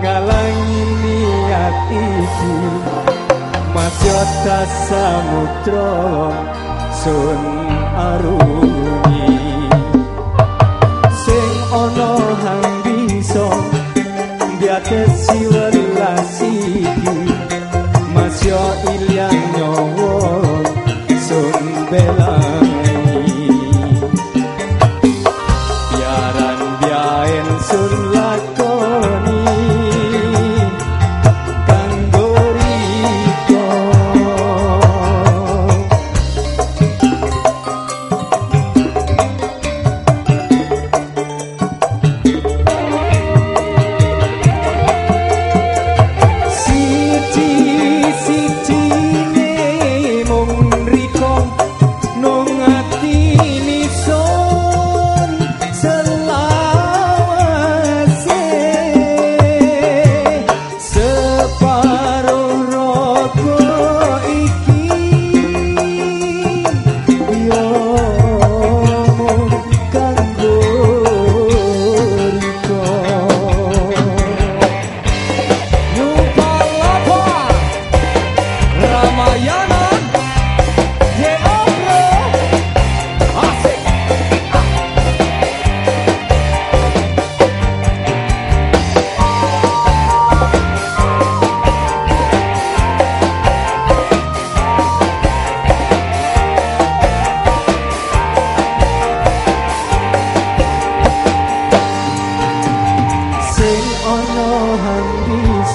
ngalangi niat iki. Masya tasamutro sun aruni sing ana hang bisa biake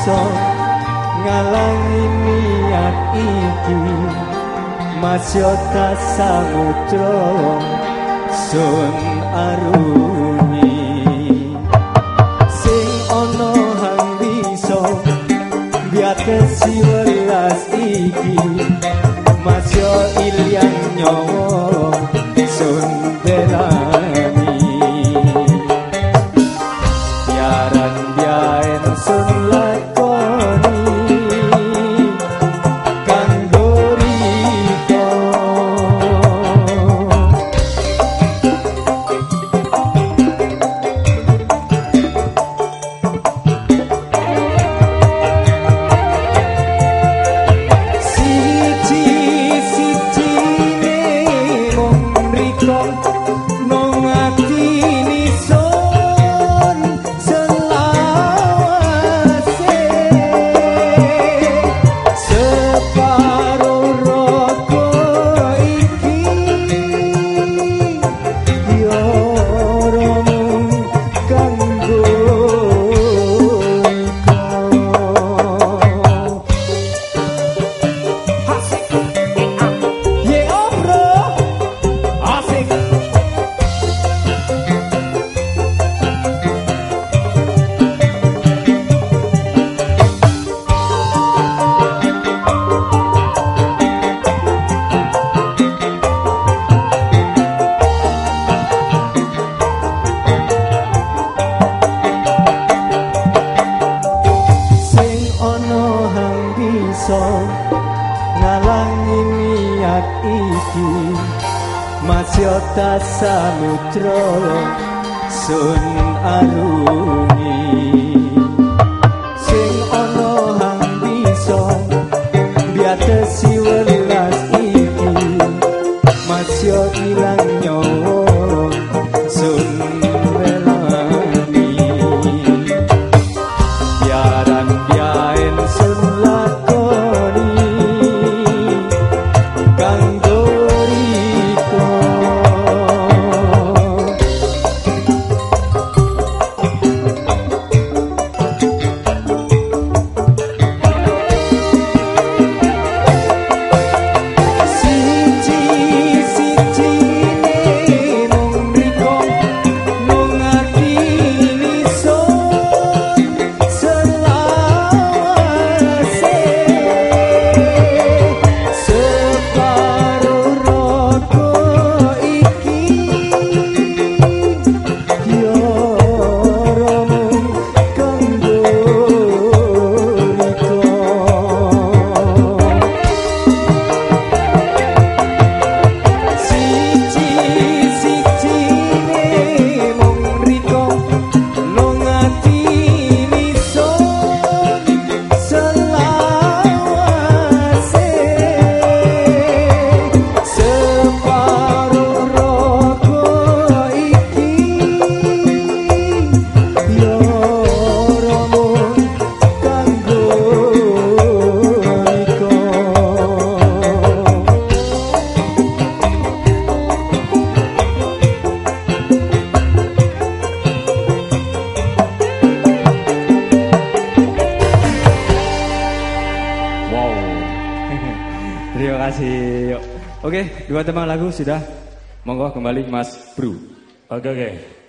iso ngalangi niat iki. Masyota yo sun arus bisa ngalangi niat iki. Masih tak samudra sun aruni Terima kasih. Oke, dua teman lagu sudah. Monggo kembali Mas Bro. Oke oke.